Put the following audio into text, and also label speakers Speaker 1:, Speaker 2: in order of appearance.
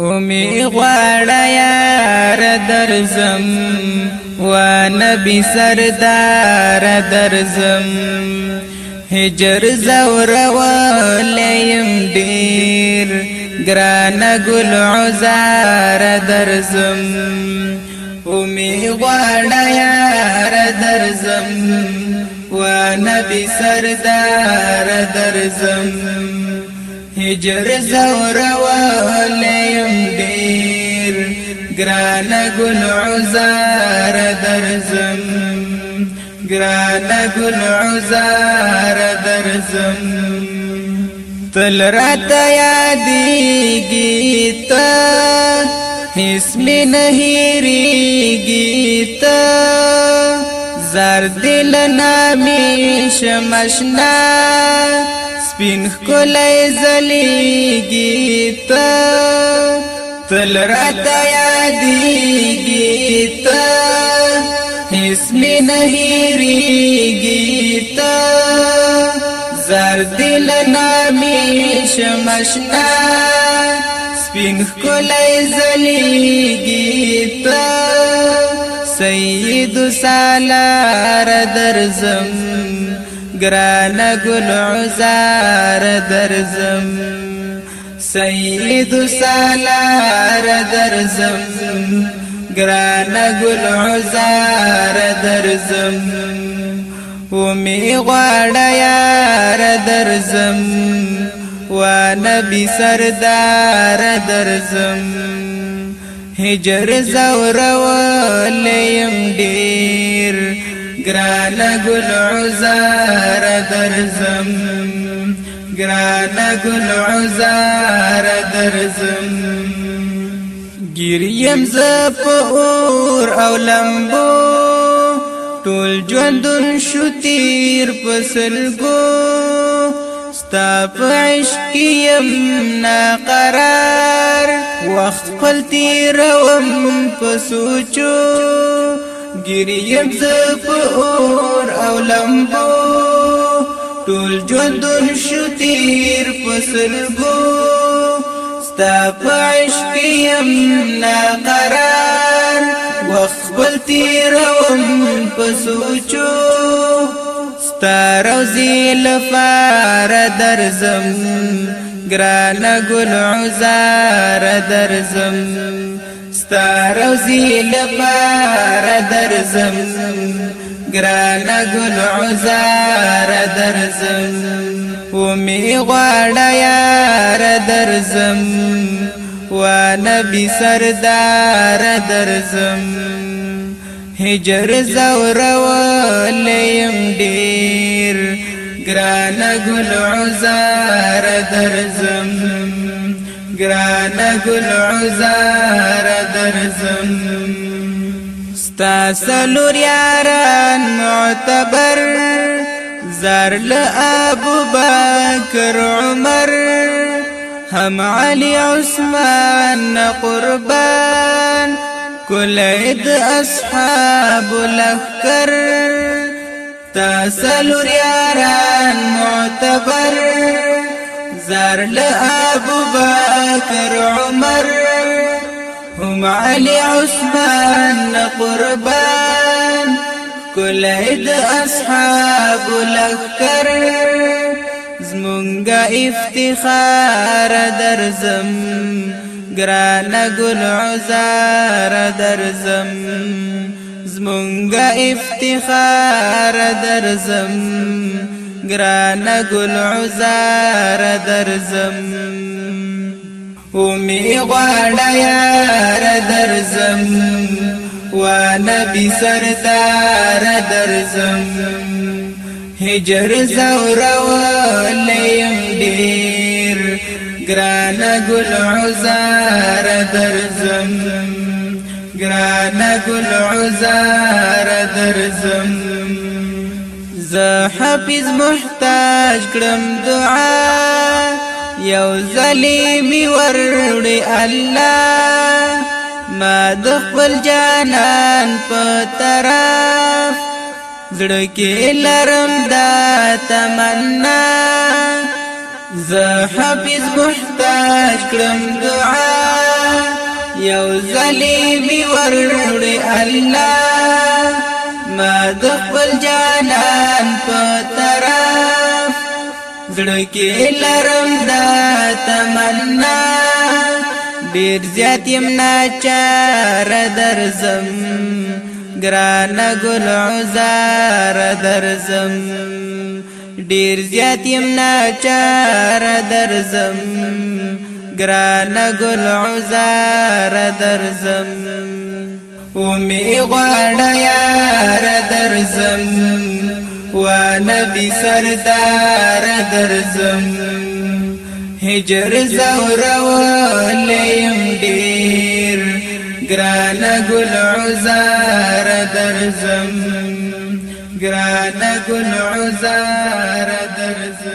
Speaker 1: او می غواړه یار درزم و نبی سردار درزم هجر زور ولیم ډیر ګران ګل عزار درزم او می غواړه یار درزم و نبی سردار درزم هجر زور والیم دیر گران گل عزار درزم گران گل عزار درزم تل را تیادیگی تا اسم نهیریگی تا زر دل نامی شمشنا سپین کولای زلیږي ته تل رات یادېږي ته هیڅ می نه هېریږي ته زر دل نامې شمشنا سپین کولای زلیږي ته سید سالار درزم گران گل عزار درزم سید سالار درزم گران گل عزار درزم ومی غواړ یار درزم و نبی سردار درزم هجر زور ولیم دیر گران گل عزار درزم گران گل عزار درزم گریم ز پور او لمبو ټول ژوندون شو تیر پسلګو ستا په عشق يم نا قرار وخت خپل تیروم په سوچو ګریم ز پور او لمبو ټول جوندون شو تیر پسلګو ستا پښ کیم نا قرار وخبل تیر وم پسوچو ستا روزي لفار درزم ګران ګل عزار درزم ستاروزی لپار درزم گران گل عزار درزم ومی غواړه یار درزم و نبی سردار درزم هجر زور ولیم ډیر گران گل عزار درزم گران گل عزار درزم ستا سلور یاران معتبر زرل لابو بکر عمر هم علی عثمان قربان كل عد اصحاب لخکر تاسلور یاران معتبر زرل لابو بکر پر عمر هم علي عثمان قربان كل عيد أصحاب لكر زمونگا افتخار درزم گرانا قل عزار درزم زمونگا افتخار درزم گرانا قل عزار درزم امي غواړه یار درځم و نبی سردار هجر زورول يم ډیر ګران ګل عزار درزم ګران ګل عزار درزم زه محتاج کړم دعا یو ظلمی ورړي الله ما د خپل جانان په طرف زړه کې لرم دا تمنا زه حافظ محتاج کړم دعا یو ظلمی ورړي الله ما د خپل جانان په طرف زړه کې لرم دا ډیر زیات يم ناچار درزم ګران ګل عزار درزم ډیر زیات يم ناچار درزم ګران ګل عزار درزم او می غړ یار درزم و نبی سردار درزم هجر زورول يم ډیر ګران ګل عزار درزم ګران ګل عزار درزم